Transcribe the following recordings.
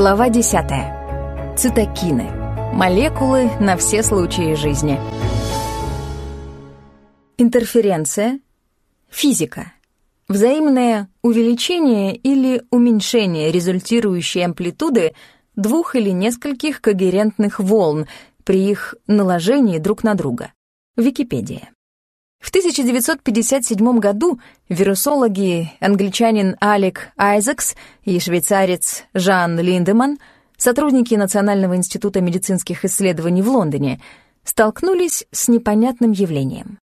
Глава 10. Цитокины. Молекулы на все случаи жизни. Интерференция. Физика. Взаимное увеличение или уменьшение результирующей амплитуды двух или нескольких когерентных волн при их наложении друг на друга. Википедия. В 1957 году вирусологи англичанин Алек Айзекс и швейцарец Жан Линдеман, сотрудники Национального института медицинских исследований в Лондоне, столкнулись с непонятным явлением.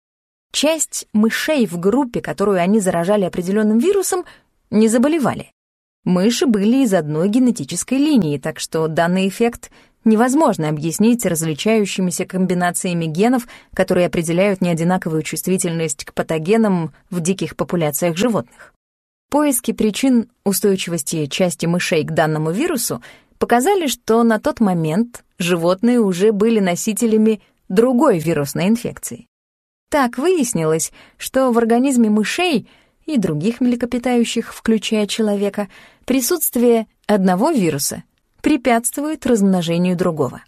Часть мышей в группе, которую они заражали определенным вирусом, не заболевали. Мыши были из одной генетической линии, так что данный эффект невозможно объяснить различающимися комбинациями генов, которые определяют неодинаковую чувствительность к патогенам в диких популяциях животных. Поиски причин устойчивости части мышей к данному вирусу показали, что на тот момент животные уже были носителями другой вирусной инфекции. Так выяснилось, что в организме мышей и других млекопитающих, включая человека, присутствие одного вируса препятствует размножению другого.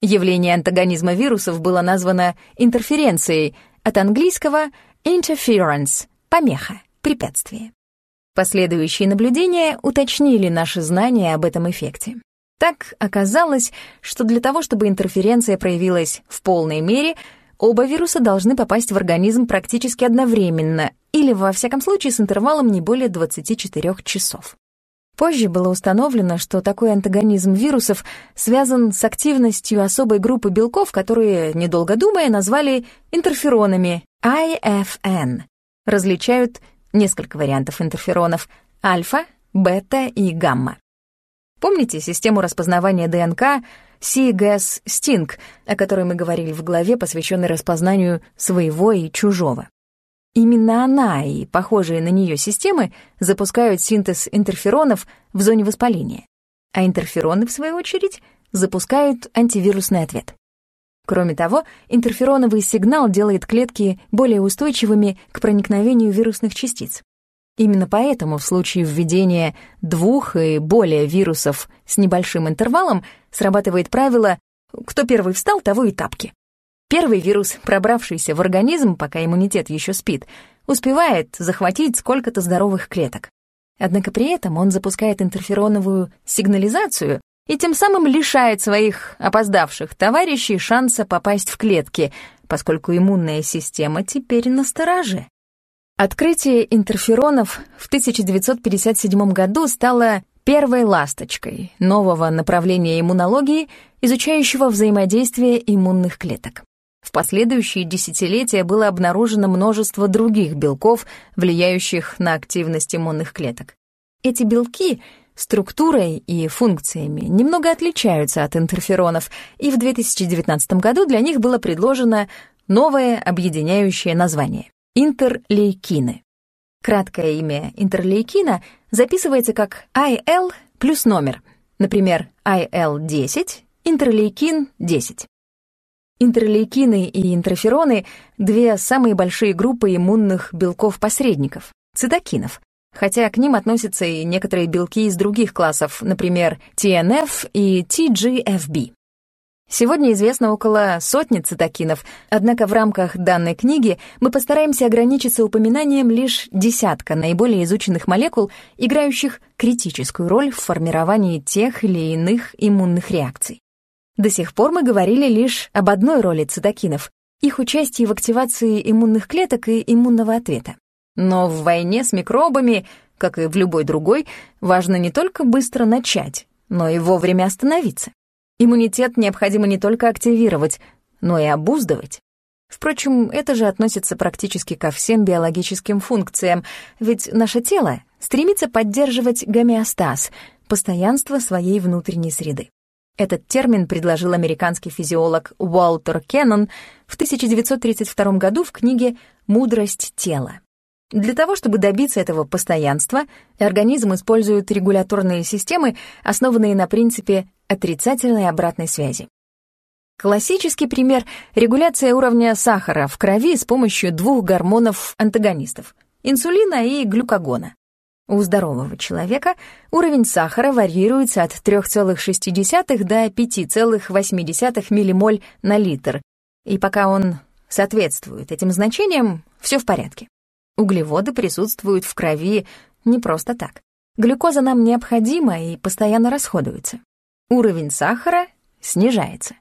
Явление антагонизма вирусов было названо интерференцией, от английского interference — помеха, препятствие. Последующие наблюдения уточнили наши знания об этом эффекте. Так оказалось, что для того, чтобы интерференция проявилась в полной мере, оба вируса должны попасть в организм практически одновременно или, во всяком случае, с интервалом не более 24 часов. Позже было установлено, что такой антагонизм вирусов связан с активностью особой группы белков, которые, недолго думая, назвали интерферонами IFN. Различают несколько вариантов интерферонов — альфа, бета и гамма. Помните систему распознавания ДНК C-GAS-STING, о которой мы говорили в главе, посвященной распознанию своего и чужого? Именно она и похожие на нее системы запускают синтез интерферонов в зоне воспаления, а интерфероны, в свою очередь, запускают антивирусный ответ. Кроме того, интерфероновый сигнал делает клетки более устойчивыми к проникновению вирусных частиц. Именно поэтому в случае введения двух и более вирусов с небольшим интервалом срабатывает правило «кто первый встал, того и тапки». Первый вирус, пробравшийся в организм, пока иммунитет еще спит, успевает захватить сколько-то здоровых клеток. Однако при этом он запускает интерфероновую сигнализацию и тем самым лишает своих опоздавших товарищей шанса попасть в клетки, поскольку иммунная система теперь на стороже. Открытие интерферонов в 1957 году стало первой ласточкой нового направления иммунологии, изучающего взаимодействие иммунных клеток. В последующие десятилетия было обнаружено множество других белков, влияющих на активность иммунных клеток. Эти белки структурой и функциями немного отличаются от интерферонов, и в 2019 году для них было предложено новое объединяющее название — интерлейкины. Краткое имя интерлейкина записывается как IL плюс номер, например, IL-10, интерлейкин-10. Интерлейкины и интерфероны — две самые большие группы иммунных белков-посредников, цитокинов, хотя к ним относятся и некоторые белки из других классов, например, TNF и TGFB. Сегодня известно около сотни цитокинов, однако в рамках данной книги мы постараемся ограничиться упоминанием лишь десятка наиболее изученных молекул, играющих критическую роль в формировании тех или иных иммунных реакций. До сих пор мы говорили лишь об одной роли цитокинов — их участии в активации иммунных клеток и иммунного ответа. Но в войне с микробами, как и в любой другой, важно не только быстро начать, но и вовремя остановиться. Иммунитет необходимо не только активировать, но и обуздывать. Впрочем, это же относится практически ко всем биологическим функциям, ведь наше тело стремится поддерживать гомеостаз, постоянство своей внутренней среды. Этот термин предложил американский физиолог Уолтер Кеннон в 1932 году в книге «Мудрость тела». Для того, чтобы добиться этого постоянства, организм использует регуляторные системы, основанные на принципе отрицательной обратной связи. Классический пример — регуляция уровня сахара в крови с помощью двух гормонов-антагонистов — инсулина и глюкагона. У здорового человека уровень сахара варьируется от 3,6 до 5,8 миллимоль на литр, и пока он соответствует этим значениям, все в порядке. Углеводы присутствуют в крови не просто так. Глюкоза нам необходима и постоянно расходуется. Уровень сахара снижается.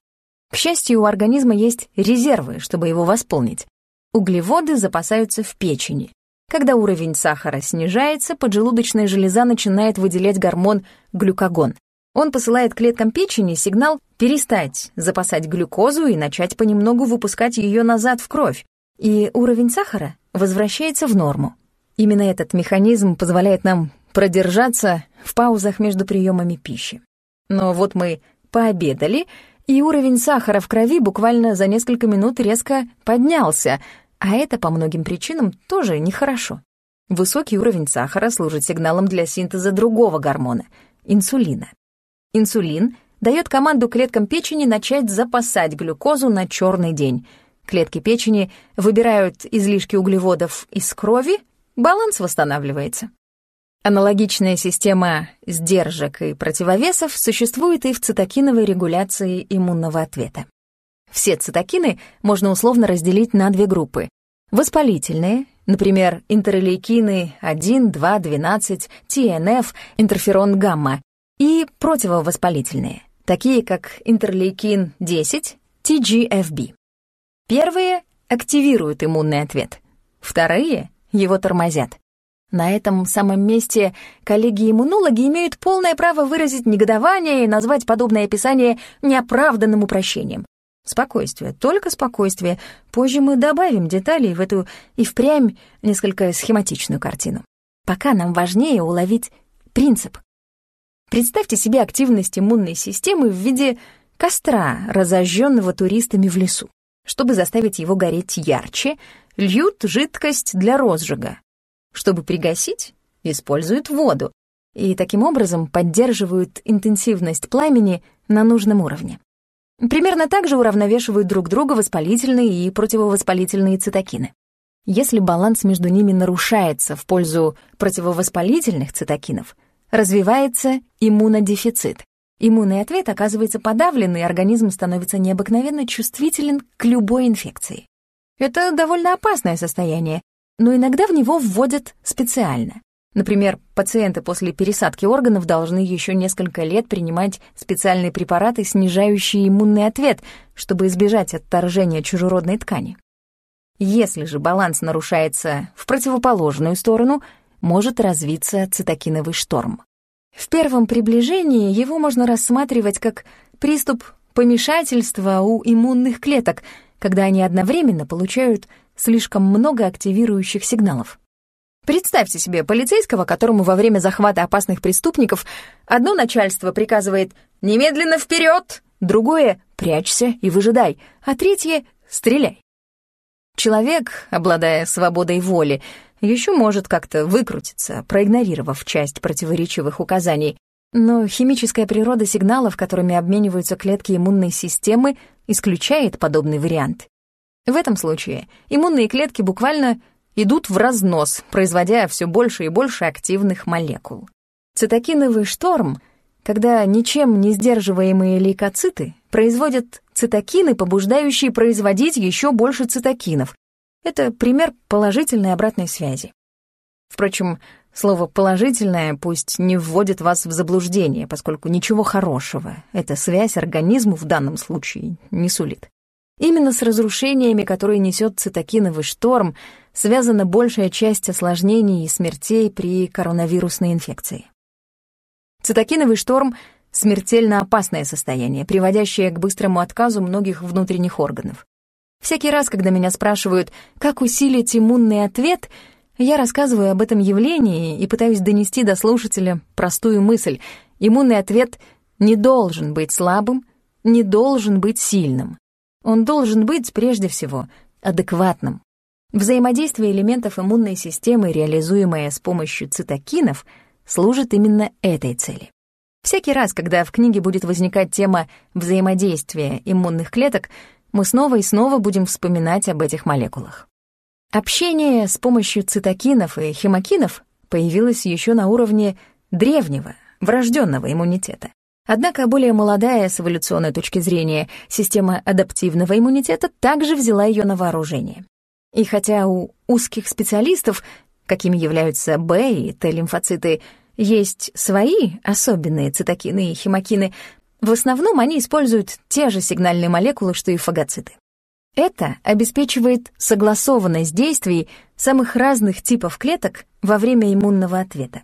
К счастью, у организма есть резервы, чтобы его восполнить. Углеводы запасаются в печени. Когда уровень сахара снижается, поджелудочная железа начинает выделять гормон глюкагон. Он посылает клеткам печени сигнал перестать запасать глюкозу и начать понемногу выпускать ее назад в кровь, и уровень сахара возвращается в норму. Именно этот механизм позволяет нам продержаться в паузах между приемами пищи. Но вот мы пообедали, и уровень сахара в крови буквально за несколько минут резко поднялся, а это по многим причинам тоже нехорошо. Высокий уровень сахара служит сигналом для синтеза другого гормона — инсулина. Инсулин дает команду клеткам печени начать запасать глюкозу на черный день. Клетки печени выбирают излишки углеводов из крови, баланс восстанавливается. Аналогичная система сдержек и противовесов существует и в цитокиновой регуляции иммунного ответа. Все цитокины можно условно разделить на две группы. Воспалительные, например, интерлейкины 1, 2, 12, ТНФ, интерферон гамма, и противовоспалительные, такие как интерлейкин 10, TGFB. Первые активируют иммунный ответ, вторые его тормозят. На этом самом месте коллеги-иммунологи имеют полное право выразить негодование и назвать подобное описание неоправданным упрощением. Спокойствие, только спокойствие. Позже мы добавим деталей в эту и впрямь несколько схематичную картину. Пока нам важнее уловить принцип. Представьте себе активность иммунной системы в виде костра, разожженного туристами в лесу. Чтобы заставить его гореть ярче, льют жидкость для розжига. Чтобы пригасить, используют воду и таким образом поддерживают интенсивность пламени на нужном уровне. Примерно так же уравновешивают друг друга воспалительные и противовоспалительные цитокины. Если баланс между ними нарушается в пользу противовоспалительных цитокинов, развивается иммунодефицит. Иммунный ответ оказывается подавлен, и организм становится необыкновенно чувствителен к любой инфекции. Это довольно опасное состояние, но иногда в него вводят специально. Например, пациенты после пересадки органов должны еще несколько лет принимать специальные препараты, снижающие иммунный ответ, чтобы избежать отторжения чужеродной ткани. Если же баланс нарушается в противоположную сторону, может развиться цитокиновый шторм. В первом приближении его можно рассматривать как приступ помешательства у иммунных клеток, когда они одновременно получают слишком много активирующих сигналов. Представьте себе полицейского, которому во время захвата опасных преступников одно начальство приказывает «немедленно вперед», другое «прячься и выжидай», а третье «стреляй». Человек, обладая свободой воли, еще может как-то выкрутиться, проигнорировав часть противоречивых указаний, но химическая природа сигналов, которыми обмениваются клетки иммунной системы, исключает подобный вариант. В этом случае иммунные клетки буквально идут в разнос, производя все больше и больше активных молекул. Цитокиновый шторм, когда ничем не сдерживаемые лейкоциты производят цитокины, побуждающие производить еще больше цитокинов. Это пример положительной обратной связи. Впрочем, слово «положительное» пусть не вводит вас в заблуждение, поскольку ничего хорошего эта связь организму в данном случае не сулит. Именно с разрушениями, которые несет цитокиновый шторм, связана большая часть осложнений и смертей при коронавирусной инфекции. Цитокиновый шторм — смертельно опасное состояние, приводящее к быстрому отказу многих внутренних органов. Всякий раз, когда меня спрашивают, как усилить иммунный ответ, я рассказываю об этом явлении и пытаюсь донести до слушателя простую мысль. Иммунный ответ не должен быть слабым, не должен быть сильным. Он должен быть, прежде всего, адекватным. Взаимодействие элементов иммунной системы, реализуемое с помощью цитокинов, служит именно этой цели. Всякий раз, когда в книге будет возникать тема взаимодействия иммунных клеток, мы снова и снова будем вспоминать об этих молекулах. Общение с помощью цитокинов и хемокинов появилась еще на уровне древнего, врожденного иммунитета. Однако более молодая с эволюционной точки зрения система адаптивного иммунитета также взяла ее на вооружение. И хотя у узких специалистов, какими являются Б и Т-лимфоциты, есть свои особенные цитокины и хемокины, в основном они используют те же сигнальные молекулы, что и фагоциты. Это обеспечивает согласованность действий самых разных типов клеток во время иммунного ответа.